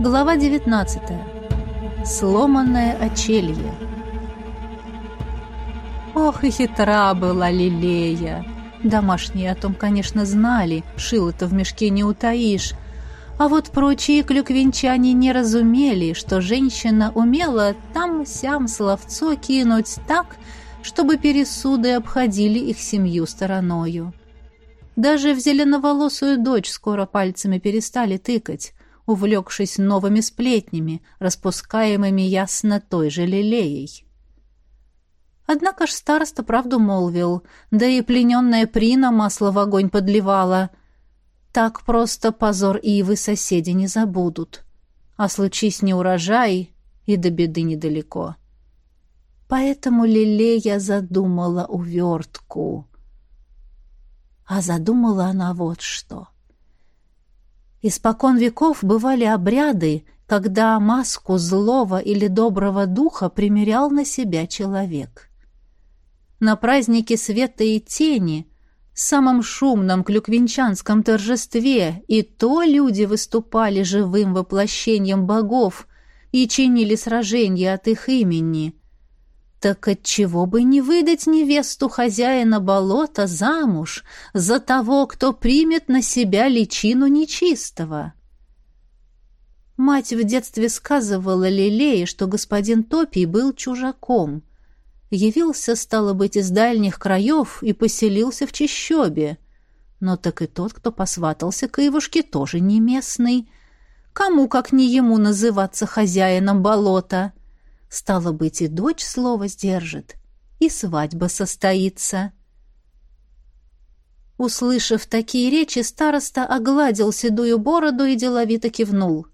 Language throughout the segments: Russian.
Глава 19. Сломанное очелье. Ох и хитра была Лилея. Домашние о том, конечно, знали, шило-то в мешке не утаишь. А вот прочие клюквенчане не разумели, что женщина умела там-сям словцо кинуть так, чтобы пересуды обходили их семью стороною. Даже в зеленоволосую дочь скоро пальцами перестали тыкать увлекшись новыми сплетнями, распускаемыми ясно той же лилеей. Однако ж староста правду молвил, да и плененная Прина масло в огонь подливала. Так просто позор Ивы соседи не забудут. А случись неурожай, и до беды недалеко. Поэтому Лилея задумала увертку. А задумала она вот что — Испокон веков бывали обряды, когда маску злого или доброго духа примерял на себя человек. На празднике света и тени, самом шумном клюквенчанском торжестве, и то люди выступали живым воплощением богов и чинили сражения от их имени — так отчего бы не выдать невесту хозяина болота замуж за того, кто примет на себя личину нечистого? Мать в детстве сказывала Лилее, что господин Топий был чужаком. Явился, стало быть, из дальних краев и поселился в Чищобе. Но так и тот, кто посватался к Ивушке, тоже не местный. Кому, как не ему, называться хозяином болота — Стало быть, и дочь слово сдержит, и свадьба состоится. Услышав такие речи, староста огладил седую бороду и деловито кивнул.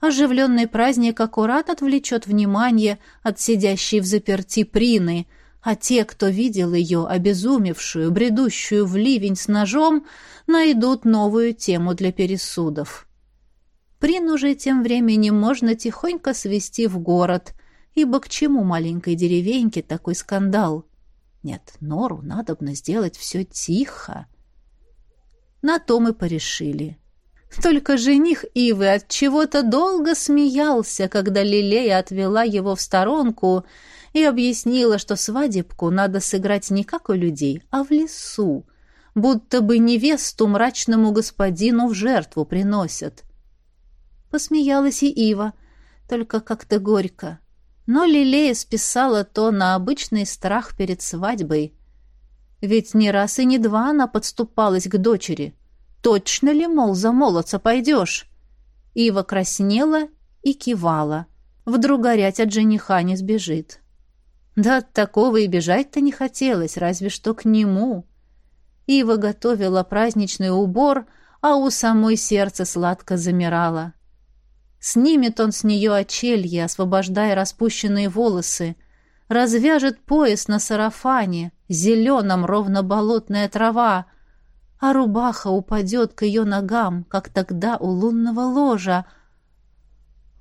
Оживленный праздник аккурат отвлечет внимание от сидящей в заперти Прины, а те, кто видел ее, обезумевшую, бредущую в ливень с ножом, найдут новую тему для пересудов. Прину же тем временем можно тихонько свести в город, ибо к чему маленькой деревеньке такой скандал? Нет, Нору надобно сделать все тихо. На то мы порешили. Только жених Ивы от чего-то долго смеялся, когда Лилея отвела его в сторонку и объяснила, что свадебку надо сыграть не как у людей, а в лесу, будто бы невесту мрачному господину в жертву приносят. Посмеялась и Ива, только как-то горько. Но Лилея списала то на обычный страх перед свадьбой. Ведь не раз и не два она подступалась к дочери. Точно ли, мол, за молодца пойдешь? Ива краснела и кивала. Вдруг горять от жениха не сбежит. Да от такого и бежать-то не хотелось, разве что к нему. Ива готовила праздничный убор, а у самой сердце сладко замирало. Снимет он с нее очелье, освобождая распущенные волосы, развяжет пояс на сарафане, зеленом ровно болотная трава, а рубаха упадет к ее ногам, как тогда у лунного ложа.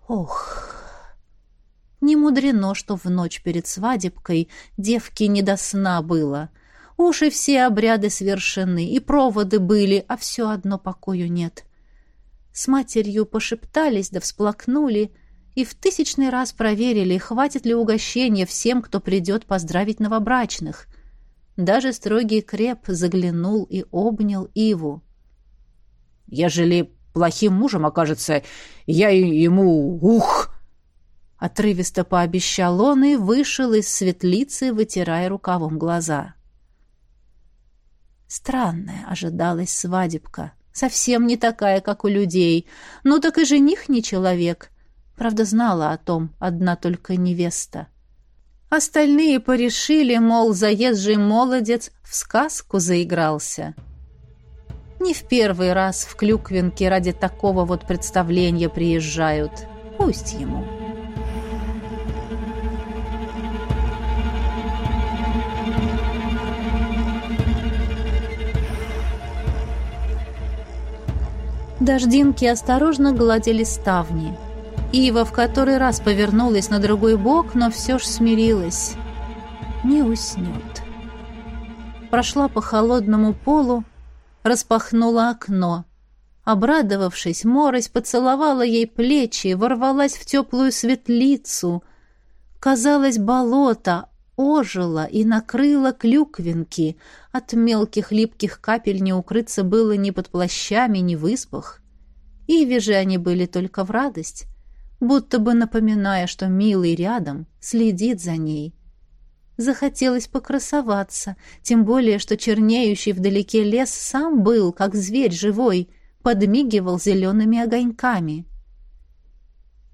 Ох! Не мудрено, что в ночь перед свадебкой девке не до сна было. Уж все обряды свершены, и проводы были, а все одно покою нет. — с матерью пошептались да всплакнули и в тысячный раз проверили, хватит ли угощения всем, кто придет поздравить новобрачных. Даже строгий креп заглянул и обнял Иву. «Ежели плохим мужем окажется, я ему... ух!» Отрывисто пообещал он и вышел из светлицы, вытирая рукавом глаза. Странная ожидалась свадебка. Совсем не такая, как у людей. Ну так и жених не человек. Правда, знала о том одна только невеста. Остальные порешили, мол, заезжий молодец в сказку заигрался. Не в первый раз в Клюквинке ради такого вот представления приезжают. Пусть ему. Дождинки осторожно гладили ставни. Ива в который раз повернулась на другой бок, но все ж смирилась. Не уснет. Прошла по холодному полу, распахнула окно. Обрадовавшись, Морось поцеловала ей плечи, ворвалась в теплую светлицу. Казалось, болото ожило и накрыло клюквинки. От мелких липких капель не укрыться было ни под плащами, ни в испах. Иве же они были только в радость, будто бы напоминая, что милый рядом следит за ней. Захотелось покрасоваться, тем более, что чернеющий вдалеке лес сам был, как зверь живой — подмигивал зелеными огоньками.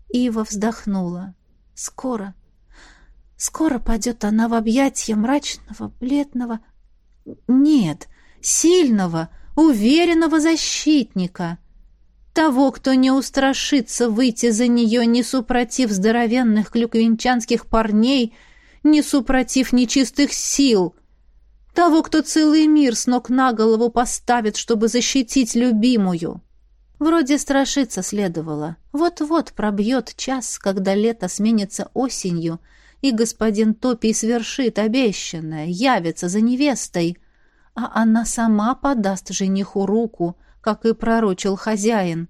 Ива вздохнула. Скоро, скоро падет она в объятия мрачного, бледного... Нет, сильного, уверенного защитника. Того, кто не устрашится выйти за нее, не супротив здоровенных клюквенчанских парней, не супротив нечистых сил — того, кто целый мир с ног на голову поставит, чтобы защитить любимую. Вроде страшиться следовало. Вот-вот пробьет час, когда лето сменится осенью, и господин Топий свершит обещанное, явится за невестой, а она сама подаст жениху руку, как и пророчил хозяин.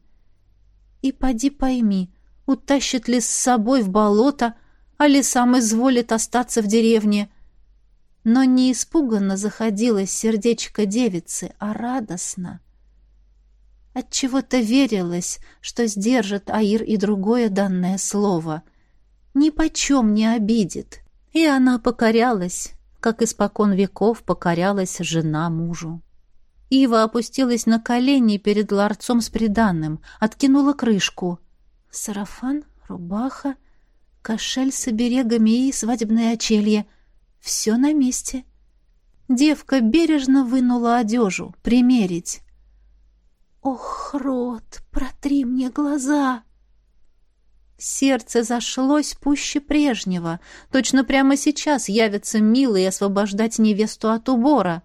И поди пойми, утащит ли с собой в болото, а ли сам изволит остаться в деревне — но не испуганно заходилось сердечко девицы, а радостно. Отчего-то верилось, что сдержит Аир и другое данное слово. Ни почем не обидит. И она покорялась, как испокон веков покорялась жена мужу. Ива опустилась на колени перед ларцом с приданным, откинула крышку. Сарафан, рубаха, кошель с оберегами и свадебное очелье — все на месте. Девка бережно вынула одежу, примерить. «Ох, рот, протри мне глаза!» Сердце зашлось пуще прежнего. Точно прямо сейчас явится милый освобождать невесту от убора.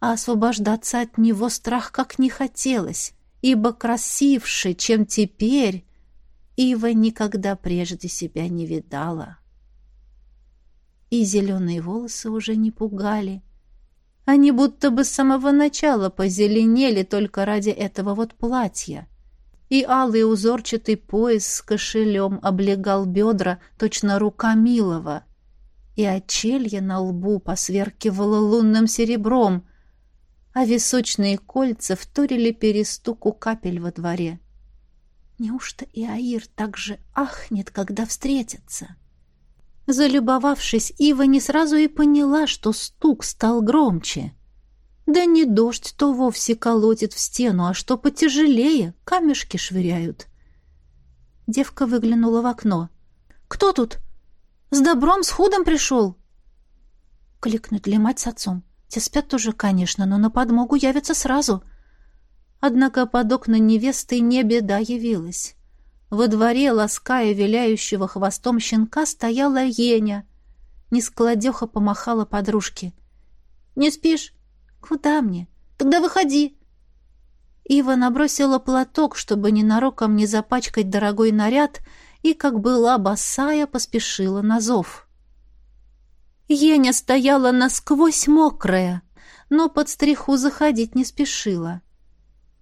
А освобождаться от него страх как не хотелось, ибо красивше, чем теперь, Ива никогда прежде себя не видала и зеленые волосы уже не пугали. Они будто бы с самого начала позеленели только ради этого вот платья. И алый узорчатый пояс с кошелем облегал бедра, точно рука милого. И очелье на лбу посверкивало лунным серебром, а височные кольца вторили перестуку капель во дворе. Неужто и Аир так же ахнет, когда встретятся? — Залюбовавшись, Ива не сразу и поняла, что стук стал громче. Да не дождь то вовсе колотит в стену, а что потяжелее, камешки швыряют. Девка выглянула в окно. «Кто тут? С добром, с худом пришел?» Кликнуть ли мать с отцом? Те спят тоже, конечно, но на подмогу явятся сразу. Однако под окна невесты не беда явилась. Во дворе, лаская виляющего хвостом щенка, стояла Еня. Нескладеха помахала подружке. «Не спишь? Куда мне? Тогда выходи!» Ива набросила платок, чтобы ненароком не запачкать дорогой наряд, и, как была босая, поспешила на зов. Еня стояла насквозь мокрая, но под стриху заходить не спешила.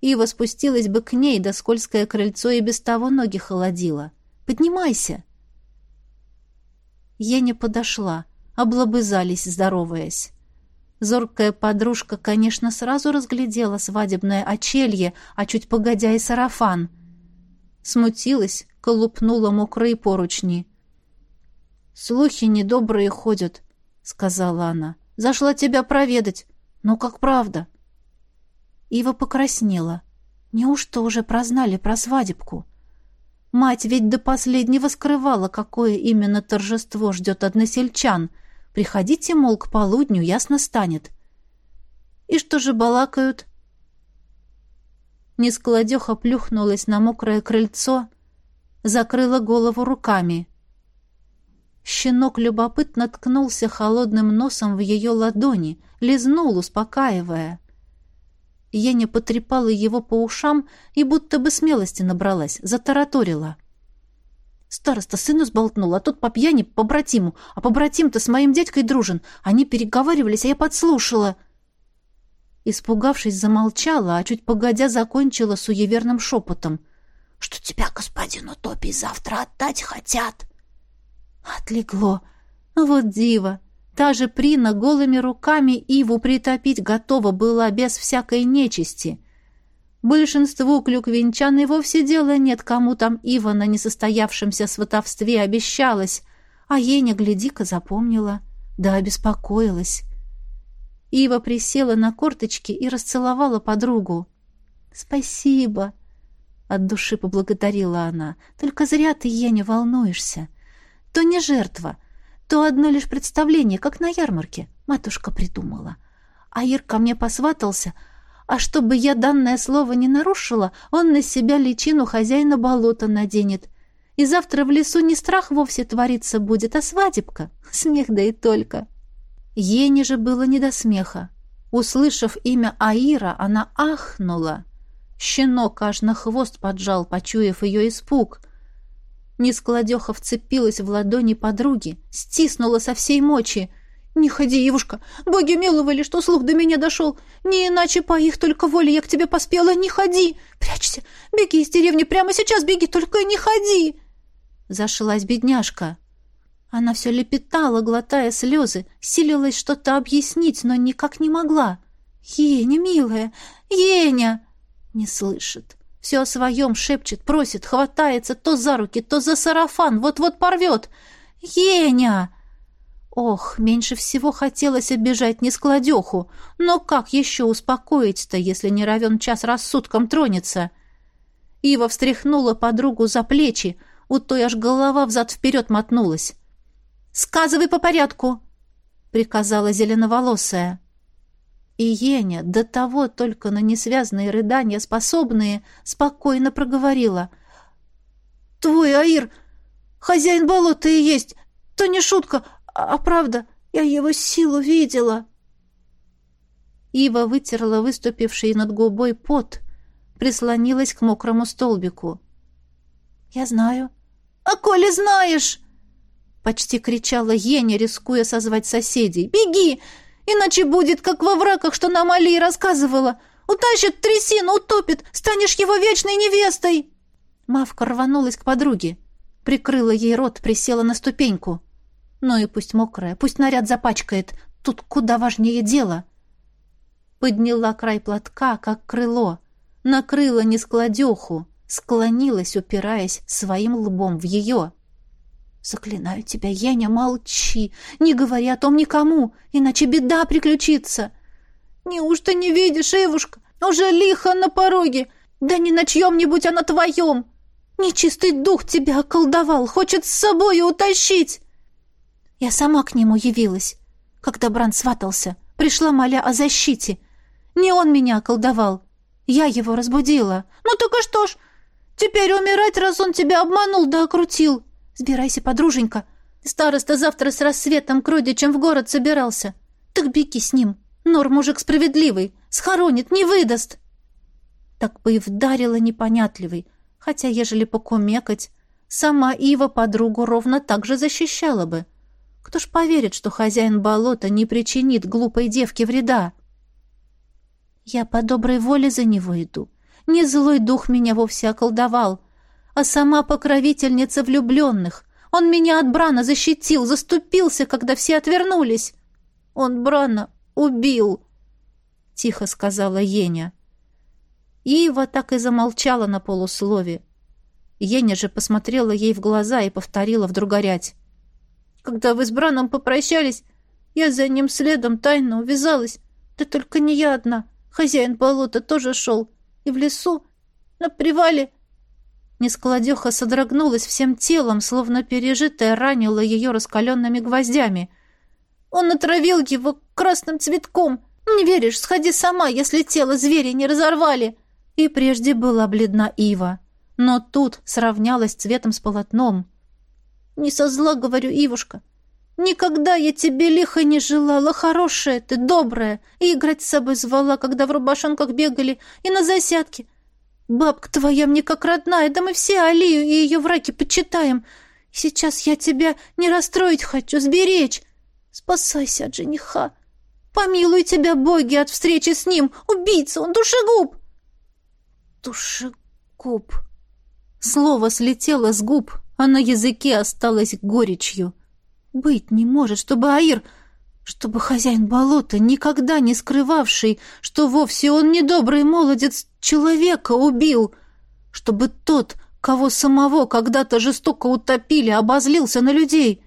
Ива спустилась бы к ней, да скользкое крыльцо и без того ноги холодило. «Поднимайся!» Еня подошла, облобызались, здороваясь. Зоркая подружка, конечно, сразу разглядела свадебное очелье, а чуть погодя и сарафан. Смутилась, колупнула мокрые поручни. «Слухи недобрые ходят», — сказала она. «Зашла тебя проведать. Ну, как правда?» Ива покраснела. Неужто уже прознали про свадебку? Мать ведь до последнего скрывала, какое именно торжество ждет односельчан. Приходите, мол, к полудню, ясно станет. И что же балакают? Нескладеха плюхнулась на мокрое крыльцо, закрыла голову руками. Щенок любопытно ткнулся холодным носом в ее ладони, лизнул, успокаивая. Еня потрепала его по ушам и будто бы смелости набралась, затараторила. Староста сыну сболтнул, а тот по пьяни по братиму, а по братим-то с моим дядькой дружен. Они переговаривались, а я подслушала. Испугавшись, замолчала, а чуть погодя закончила суеверным шепотом. «Что тебя господину Топи завтра отдать хотят?» Отлегло. Вот диво. Та же Прина голыми руками Иву притопить готова была без всякой нечисти. Большинству клюквинчан и вовсе дела нет, кому там Ива на несостоявшемся сватовстве обещалась, а Еня, гляди-ка, запомнила, да обеспокоилась. Ива присела на корточки и расцеловала подругу. «Спасибо!» — от души поблагодарила она. «Только зря ты, Еня, волнуешься. То не жертва, то одно лишь представление, как на ярмарке. Матушка придумала. А Ир ко мне посватался, а чтобы я данное слово не нарушила, он на себя личину хозяина болота наденет. И завтра в лесу не страх вовсе твориться будет, а свадебка. Смех да и только. Ене же было не до смеха. Услышав имя Аира, она ахнула. Щенок аж на хвост поджал, почуяв ее испуг. Нескладеха вцепилась в ладони подруги, стиснула со всей мочи. «Не ходи, Ивушка! Боги миловали, что слух до меня дошел! Не иначе по их только воле я к тебе поспела! Не ходи! Прячься! Беги из деревни! Прямо сейчас беги! Только не ходи!» Зашлась бедняжка. Она все лепетала, глотая слезы, силилась что-то объяснить, но никак не могла. «Еня, милая! Еня!» Не слышит. Все о своем шепчет, просит, хватается то за руки, то за сарафан, вот-вот порвет. «Еня!» Ох, меньше всего хотелось обижать нескладеху, но как еще успокоить-то, если не равен час рассудком тронется? Ива встряхнула подругу за плечи, у той аж голова взад-вперед мотнулась. «Сказывай по порядку!» — приказала зеленоволосая. И Еня, до того только на несвязные рыдания способные, спокойно проговорила. «Твой Аир, хозяин болота и есть, то не шутка, а, правда, я его силу видела». Ива вытерла выступивший над губой пот, прислонилась к мокрому столбику. «Я знаю». «А коли знаешь!» Почти кричала Еня, рискуя созвать соседей. «Беги! Иначе будет, как во враках, что нам Али рассказывала. Утащит трясину, утопит, станешь его вечной невестой!» Мавка рванулась к подруге. Прикрыла ей рот, присела на ступеньку. Ну и пусть мокрая, пусть наряд запачкает. Тут куда важнее дело. Подняла край платка, как крыло. Накрыла нескладеху. Склонилась, упираясь своим лбом в ее. Заклинаю тебя, Еня, молчи. Не говори о том никому, иначе беда приключится. Неужто не видишь, Эвушка? Уже лихо на пороге. Да не на чьем-нибудь, а на твоем. Нечистый дух тебя околдовал, хочет с собой утащить. Я сама к нему явилась, когда Бран сватался. Пришла, моля о защите. Не он меня околдовал. Я его разбудила. Ну и что ж? Теперь умирать, раз он тебя обманул да окрутил. Сбирайся, подруженька. Староста завтра с рассветом к родичам в город собирался. Так беги с ним. Нор мужик справедливый. Схоронит, не выдаст. Так бы и вдарила непонятливый. Хотя, ежели покумекать, сама Ива подругу ровно так же защищала бы. Кто ж поверит, что хозяин болота не причинит глупой девке вреда? Я по доброй воле за него иду. Не злой дух меня вовсе околдовал а сама покровительница влюбленных. Он меня от Брана защитил, заступился, когда все отвернулись. Он Брана убил, — тихо сказала Еня. Ива так и замолчала на полуслове. Еня же посмотрела ей в глаза и повторила вдруг горять. «Когда вы с Браном попрощались, я за ним следом тайно увязалась. Да только не я одна. Хозяин болота тоже шел. И в лесу, на привале, Нескладеха содрогнулась всем телом, словно пережитая ранила ее раскаленными гвоздями. «Он отравил его красным цветком! Не веришь, сходи сама, если тело зверя не разорвали!» И прежде была бледна Ива, но тут сравнялась цветом с полотном. «Не со зла, говорю, Ивушка. Никогда я тебе лихо не желала, хорошая ты, добрая, и играть с собой звала, когда в рубашонках бегали, и на засядке. Бабка твоя мне как родная, да мы все Алию и ее враки почитаем. Сейчас я тебя не расстроить хочу, сберечь. Спасайся от жениха. Помилуй тебя, боги, от встречи с ним! Убийца, он душегуб!» «Душегуб!» Слово слетело с губ, а на языке осталось горечью. «Быть не может, чтобы Аир...» чтобы хозяин болота, никогда не скрывавший, что вовсе он недобрый молодец, человека убил, чтобы тот, кого самого когда-то жестоко утопили, обозлился на людей,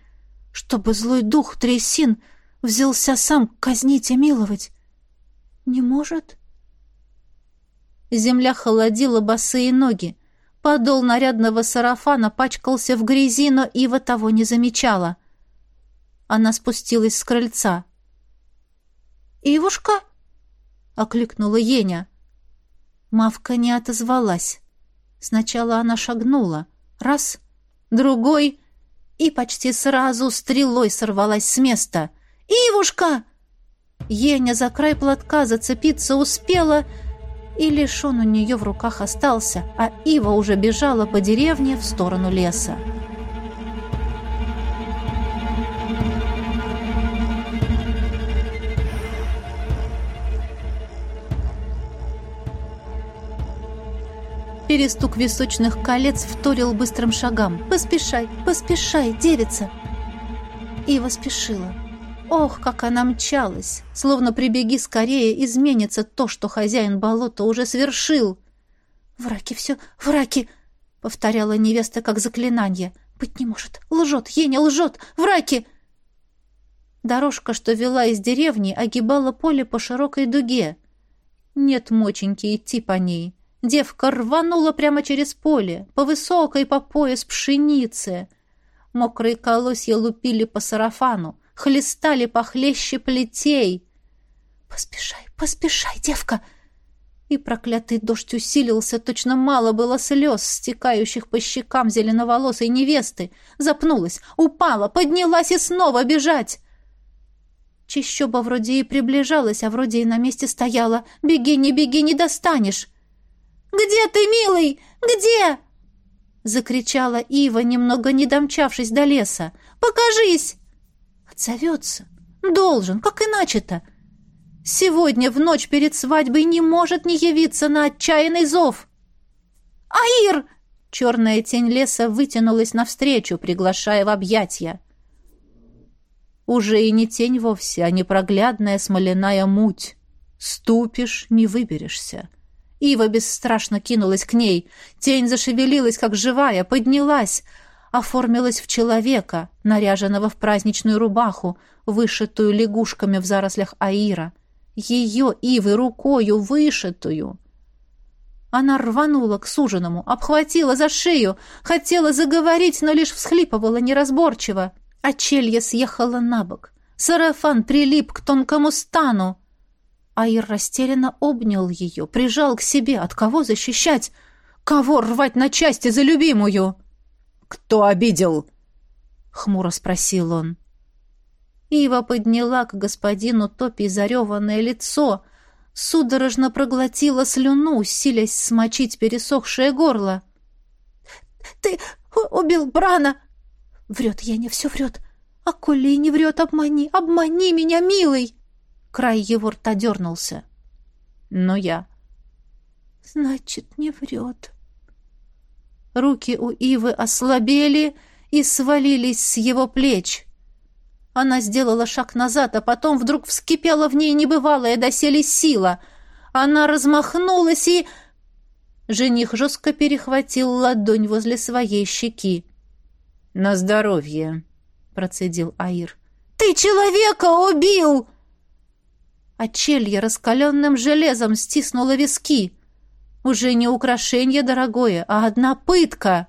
чтобы злой дух трясин взялся сам казнить и миловать. Не может? Земля холодила босые ноги. Подол нарядного сарафана пачкался в грязи, но Ива того не замечала. Она спустилась с крыльца. «Ивушка?» — окликнула Еня. Мавка не отозвалась. Сначала она шагнула. Раз, другой, и почти сразу стрелой сорвалась с места. «Ивушка!» Еня за край платка зацепиться успела, и лишь он у нее в руках остался, а Ива уже бежала по деревне в сторону леса. Перестук височных колец вторил быстрым шагам. «Поспешай, поспешай, девица!» Ива спешила. Ох, как она мчалась! Словно прибеги скорее, изменится то, что хозяин болота уже свершил. «Враки все, враки!» — повторяла невеста как заклинание. «Быть не может! Лжет! Еня лжет! Враки!» Дорожка, что вела из деревни, огибала поле по широкой дуге. Нет моченьки идти по ней. Девка рванула прямо через поле, по высокой по пояс пшеницы. Мокрые колосья лупили по сарафану, хлестали похлеще плетей. «Поспешай, поспешай, девка!» И проклятый дождь усилился, точно мало было слез, стекающих по щекам зеленоволосой невесты. Запнулась, упала, поднялась и снова бежать. Чищоба вроде и приближалась, а вроде и на месте стояла. «Беги, не беги, не достанешь!» «Где ты, милый? Где?» Закричала Ива, немного не домчавшись до леса. «Покажись!» Отзовется. Должен, как иначе-то? Сегодня, в ночь перед свадьбой, не может не явиться на отчаянный зов. «Аир!» Черная тень леса вытянулась навстречу, приглашая в объятия. Уже и не тень вовсе, а непроглядная смоляная муть. Ступишь — не выберешься. Ива бесстрашно кинулась к ней. Тень зашевелилась, как живая, поднялась, оформилась в человека, наряженного в праздничную рубаху, вышитую лягушками в зарослях Аира. Ее Ивы рукою вышитую. Она рванула к суженому, обхватила за шею, хотела заговорить, но лишь всхлипывала неразборчиво. А челья съехала на бок. Сарафан прилип к тонкому стану. Аир растерянно обнял ее, прижал к себе. От кого защищать? Кого рвать на части за любимую? «Кто обидел?» — хмуро спросил он. Ива подняла к господину Топи зареванное лицо, судорожно проглотила слюну, силясь смочить пересохшее горло. «Ты убил Брана!» «Врет, я не все врет. А коли и не врет, обмани, обмани меня, милый!» Край его рта дернулся. Но я... Значит, не врет. Руки у Ивы ослабели и свалились с его плеч. Она сделала шаг назад, а потом вдруг вскипела в ней небывалая доселе сила. Она размахнулась и... Жених жестко перехватил ладонь возле своей щеки. «На здоровье», — процедил Аир. «Ты человека убил!» а челье раскаленным железом стиснуло виски. Уже не украшение дорогое, а одна пытка.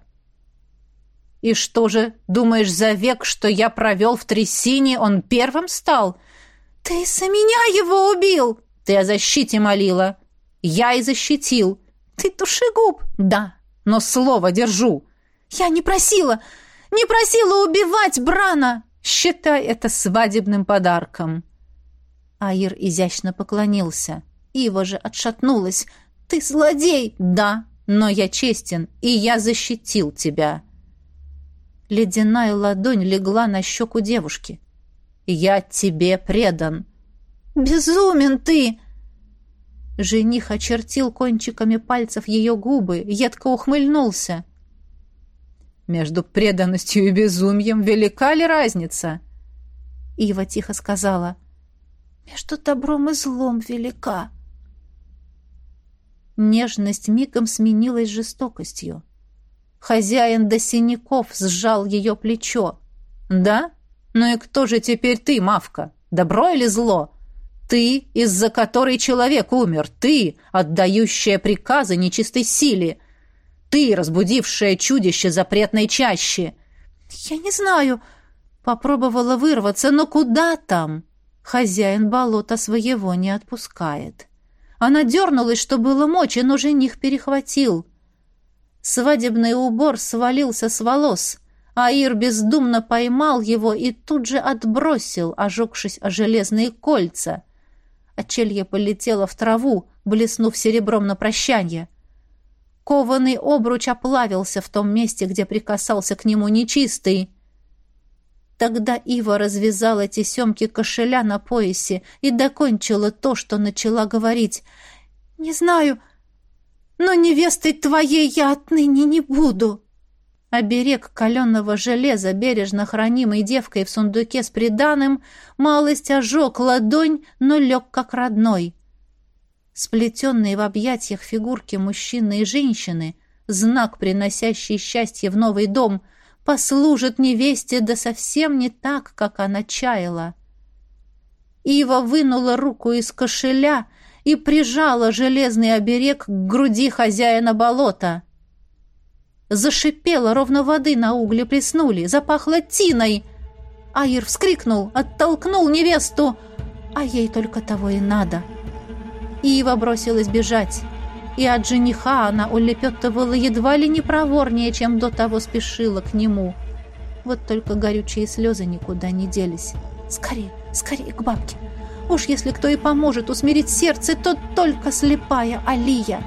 «И что же, думаешь, за век, что я провел в трясине, он первым стал?» «Ты за меня его убил!» «Ты о защите молила!» «Я и защитил!» «Ты душегуб!» «Да, но слово держу!» «Я не просила! Не просила убивать Брана!» «Считай это свадебным подарком!» Аир изящно поклонился. Ива же отшатнулась. «Ты злодей!» «Да, но я честен, и я защитил тебя!» Ледяная ладонь легла на щеку девушки. «Я тебе предан!» Безумен ты!» Жених очертил кончиками пальцев ее губы, едко ухмыльнулся. «Между преданностью и безумием велика ли разница?» Ива тихо сказала. «Между добром и злом велика». Нежность мигом сменилась жестокостью. Хозяин до синяков сжал ее плечо. «Да? Ну и кто же теперь ты, Мавка? Добро или зло? Ты, из-за которой человек умер. Ты, отдающая приказы нечистой силе. Ты, разбудившая чудище запретной чащи. Я не знаю. Попробовала вырваться, но куда там? Хозяин болота своего не отпускает. Она дернулась, что было мочи, но жених перехватил. Свадебный убор свалился с волос. Аир бездумно поймал его и тут же отбросил, ожегшись о железные кольца — Очелье полетело в траву, блеснув серебром на прощание. Кованый обруч оплавился в том месте, где прикасался к нему нечистый. Тогда Ива развязала тесемки кошеля на поясе и докончила то, что начала говорить. «Не знаю, но невестой твоей я отныне не буду». Оберег каленого железа, бережно хранимый девкой в сундуке с приданым, малость ожег ладонь, но лег как родной. Сплетенные в объятиях фигурки мужчины и женщины, знак, приносящий счастье в новый дом, послужат невесте да совсем не так, как она чаяла. Ива вынула руку из кошеля и прижала железный оберег к груди хозяина болота — Зашипело, ровно воды на угле плеснули, запахло тиной. Аир вскрикнул, оттолкнул невесту, а ей только того и надо. Ива бросилась бежать, и от жениха она улепетывала едва ли не проворнее, чем до того спешила к нему. Вот только горючие слезы никуда не делись. «Скорее, скорее к бабке! Уж если кто и поможет усмирить сердце, то только слепая Алия!»